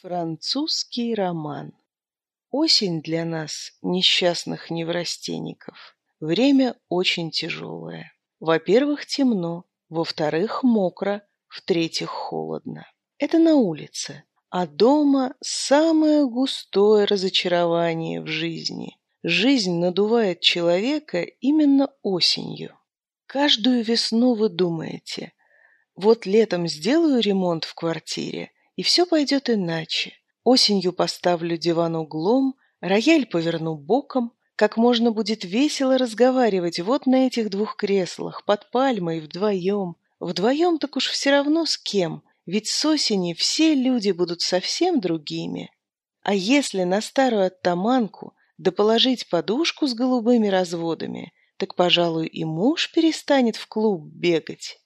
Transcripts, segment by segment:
Французский роман. Осень для нас, несчастных неврастенников, время очень тяжелое. Во-первых, темно, во-вторых, мокро, в-третьих, холодно. Это на улице, а дома самое густое разочарование в жизни. Жизнь надувает человека именно осенью. Каждую весну вы думаете, вот летом сделаю ремонт в квартире, и все пойдет иначе. Осенью поставлю диван углом, рояль поверну боком, как можно будет весело разговаривать вот на этих двух креслах, под пальмой, вдвоем. Вдвоем так уж все равно с кем, ведь с осени все люди будут совсем другими. А если на старую оттаманку да подушку с голубыми разводами, так, пожалуй, и муж перестанет в клуб бегать.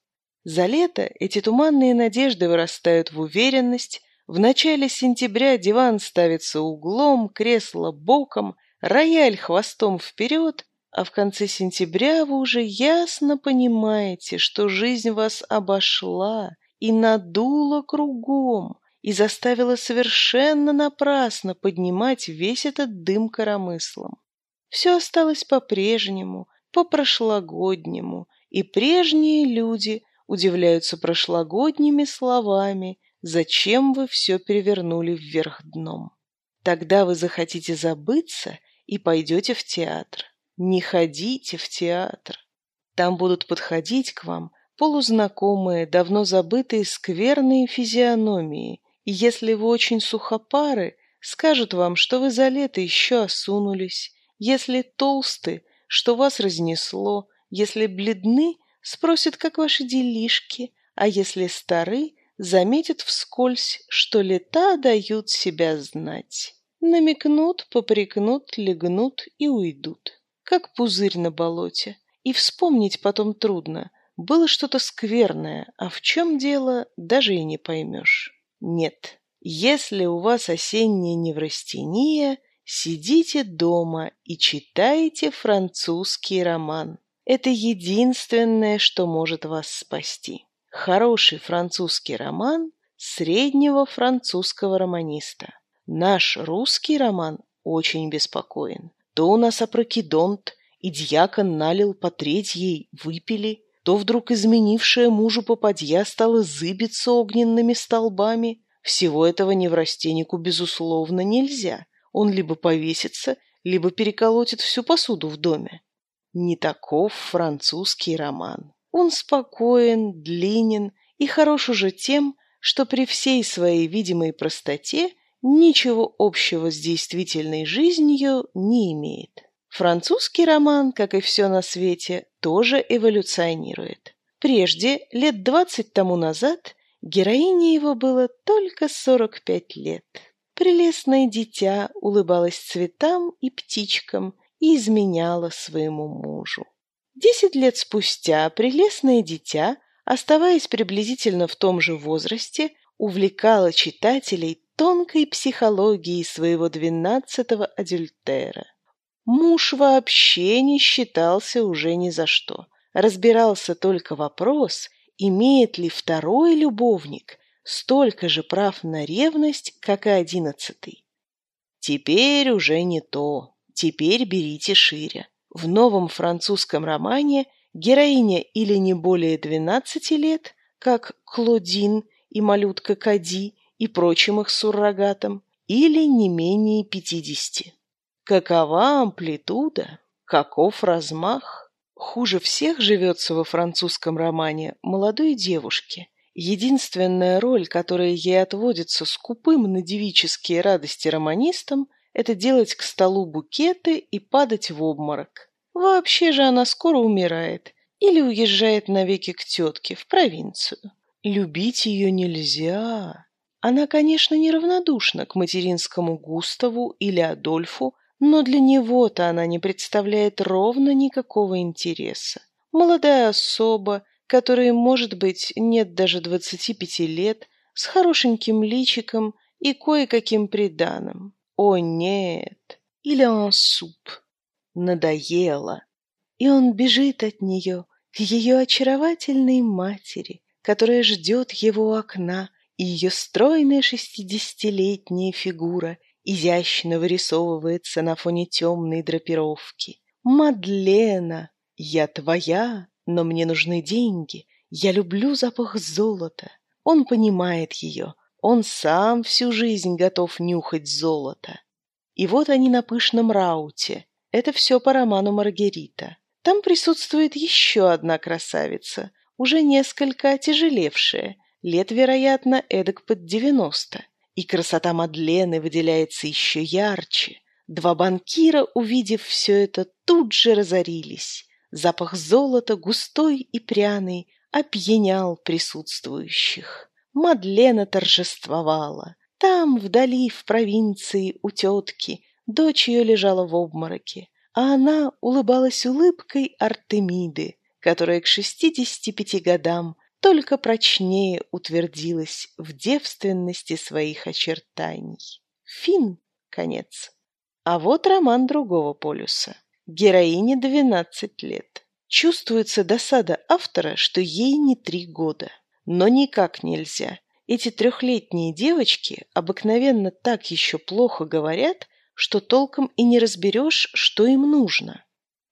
За лето эти туманные надежды вырастают в уверенность. В начале сентября диван ставится углом, кресло боком, рояль хвостом вперед, а в конце сентября вы уже ясно понимаете, что жизнь вас обошла и надула кругом, и заставила совершенно напрасно поднимать весь этот дым коромыслом. Все осталось по-прежнему, по-прошлогоднему, и прежние люди – удивляются прошлогодними словами «Зачем вы все перевернули вверх дном?» Тогда вы захотите забыться и пойдете в театр. Не ходите в театр. Там будут подходить к вам полузнакомые, давно забытые скверные физиономии, и если вы очень сухопары, скажут вам, что вы за лето еще осунулись, если толсты, что вас разнесло, если бледны, Спросит, как ваши делишки, а если стары, заметит вскользь, что лета дают себя знать. Намекнут, попрекнут, легнут и уйдут, как пузырь на болоте. И вспомнить потом трудно. Было что-то скверное, а в чем дело, даже и не поймешь. Нет, если у вас осенняя неврастения, сидите дома и читайте французский роман. Это единственное, что может вас спасти. Хороший французский роман среднего французского романиста. Наш русский роман очень беспокоен. То у нас опрокидонт, и дьякон налил по треть ей, выпили, то вдруг изменившая мужу попадья стала зыбиться огненными столбами. Всего этого неврастеннику, безусловно, нельзя. Он либо повесится, либо переколотит всю посуду в доме. Не таков французский роман. Он спокоен, длинен и хорош уже тем, что при всей своей видимой простоте ничего общего с действительной жизнью не имеет. Французский роман, как и все на свете, тоже эволюционирует. Прежде, лет двадцать тому назад, героине его было только сорок пять лет. Прелестное дитя улыбалось цветам и птичкам и изменяла своему мужу. Десять лет спустя прелестное дитя, оставаясь приблизительно в том же возрасте, увлекало читателей тонкой психологией своего двенадцатого адюльтера. Муж вообще не считался уже ни за что. Разбирался только вопрос, имеет ли второй любовник столько же прав на ревность, как и одиннадцатый. Теперь уже не то. Теперь берите шире. В новом французском романе героиня или не более 12 лет, как Клодин и малютка Кади и прочим их суррогатам, или не менее 50. Какова амплитуда? Каков размах? Хуже всех живется во французском романе молодой девушке. Единственная роль, которая ей отводится скупым на девические радости романистам – это делать к столу букеты и падать в обморок. Вообще же она скоро умирает или уезжает навеки к тетке в провинцию. Любить ее нельзя. Она, конечно, неравнодушна к материнскому Густаву или Адольфу, но для него-то она не представляет ровно никакого интереса. Молодая особа, которой, может быть, нет даже двадцати пяти лет, с хорошеньким личиком и кое-каким приданым. О нет, или он суп. Надоело. И он бежит от нее к ее очаровательной матери, которая ждет его у окна, и ее стройная шестидесятилетняя фигура изящно вырисовывается на фоне темной драпировки. «Мадлена, я твоя, но мне нужны деньги. Я люблю запах золота». Он понимает ее. Он сам всю жизнь готов нюхать золото. И вот они на пышном рауте. Это все по роману Маргарита. Там присутствует еще одна красавица, уже несколько отяжелевшая, лет, вероятно, эдак под девяносто. И красота Мадлены выделяется еще ярче. Два банкира, увидев все это, тут же разорились. Запах золота, густой и пряный, опьянял присутствующих. Мадлена торжествовала. Там, вдали, в провинции, у тетки, дочь ее лежала в обмороке, а она улыбалась улыбкой Артемиды, которая к шестидесяти пяти годам только прочнее утвердилась в девственности своих очертаний. Фин, конец. А вот роман другого полюса. Героине двенадцать лет. Чувствуется досада автора, что ей не три года. Но никак нельзя. Эти трехлетние девочки обыкновенно так еще плохо говорят, что толком и не разберешь, что им нужно.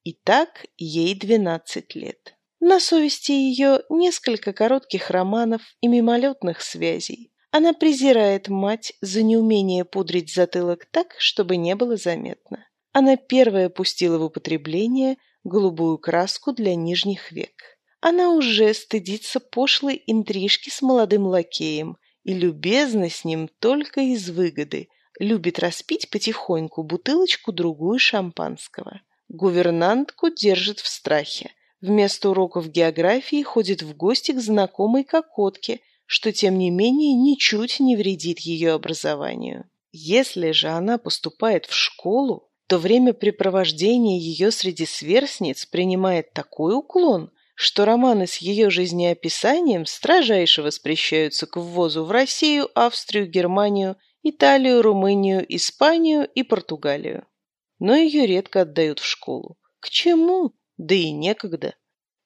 И так ей двенадцать лет. На совести ее несколько коротких романов и мимолетных связей. Она презирает мать за неумение пудрить затылок так, чтобы не было заметно. Она первая пустила в употребление голубую краску для нижних век. Она уже стыдится пошлой интрижки с молодым лакеем и любезна с ним только из выгоды, любит распить потихоньку бутылочку-другую шампанского. Гувернантку держит в страхе. Вместо уроков географии ходит в гости к знакомой кокотке, что, тем не менее, ничуть не вредит ее образованию. Если же она поступает в школу, то времяпрепровождение ее среди сверстниц принимает такой уклон, что романы с ее жизнеописанием строжайше воспрещаются к ввозу в Россию, Австрию, Германию, Италию, Румынию, Испанию и Португалию. Но ее редко отдают в школу. К чему? Да и некогда.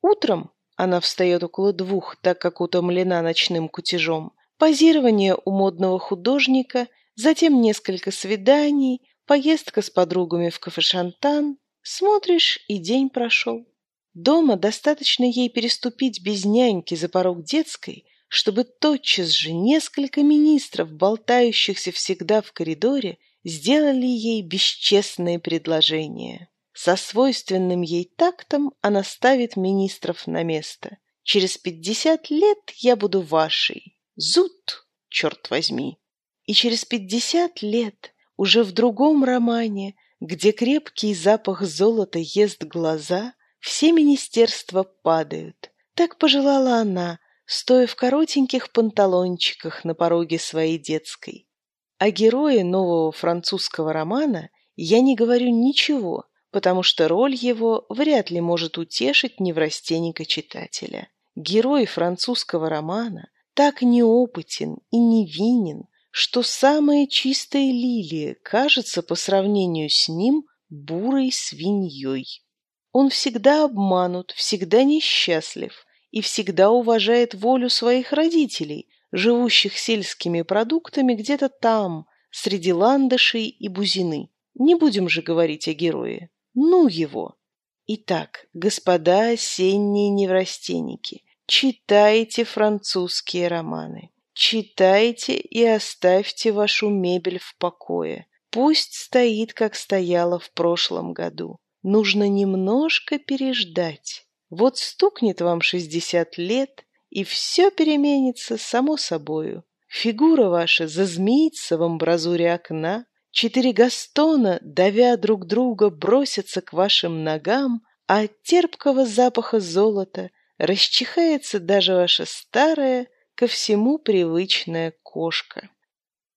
Утром она встает около двух, так как утомлена ночным кутежом. Позирование у модного художника, затем несколько свиданий, поездка с подругами в кафе «Шантан». Смотришь, и день прошел. Дома достаточно ей переступить без няньки за порог детской, чтобы тотчас же несколько министров, болтающихся всегда в коридоре, сделали ей бесчестные предложения. Со свойственным ей тактом она ставит министров на место. Через пятьдесят лет я буду вашей. Зуд, черт возьми. И через пятьдесят лет, уже в другом романе, где крепкий запах золота ест глаза – все министерства падают. Так пожелала она, стоя в коротеньких панталончиках на пороге своей детской. О герое нового французского романа я не говорю ничего, потому что роль его вряд ли может утешить неврастенника читателя. Герой французского романа так неопытен и невинен, что самая чистая лилия кажется по сравнению с ним бурой свиньей. Он всегда обманут, всегда несчастлив и всегда уважает волю своих родителей, живущих сельскими продуктами где-то там, среди ландышей и бузины. Не будем же говорить о герое. Ну его! Итак, господа осенние неврастенники, читайте французские романы. Читайте и оставьте вашу мебель в покое. Пусть стоит, как стояла в прошлом году. Нужно немножко переждать. Вот стукнет вам шестьдесят лет, и все переменится само собою. Фигура ваша зазмеится в амбразуре окна, четыре гастона, давя друг друга, бросятся к вашим ногам, а от терпкого запаха золота расчихается даже ваша старая, ко всему привычная кошка.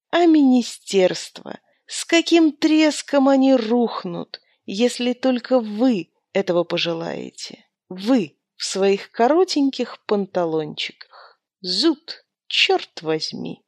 А министерство, с каким треском они рухнут, если только вы этого пожелаете. Вы в своих коротеньких панталончиках. Зуд, черт возьми!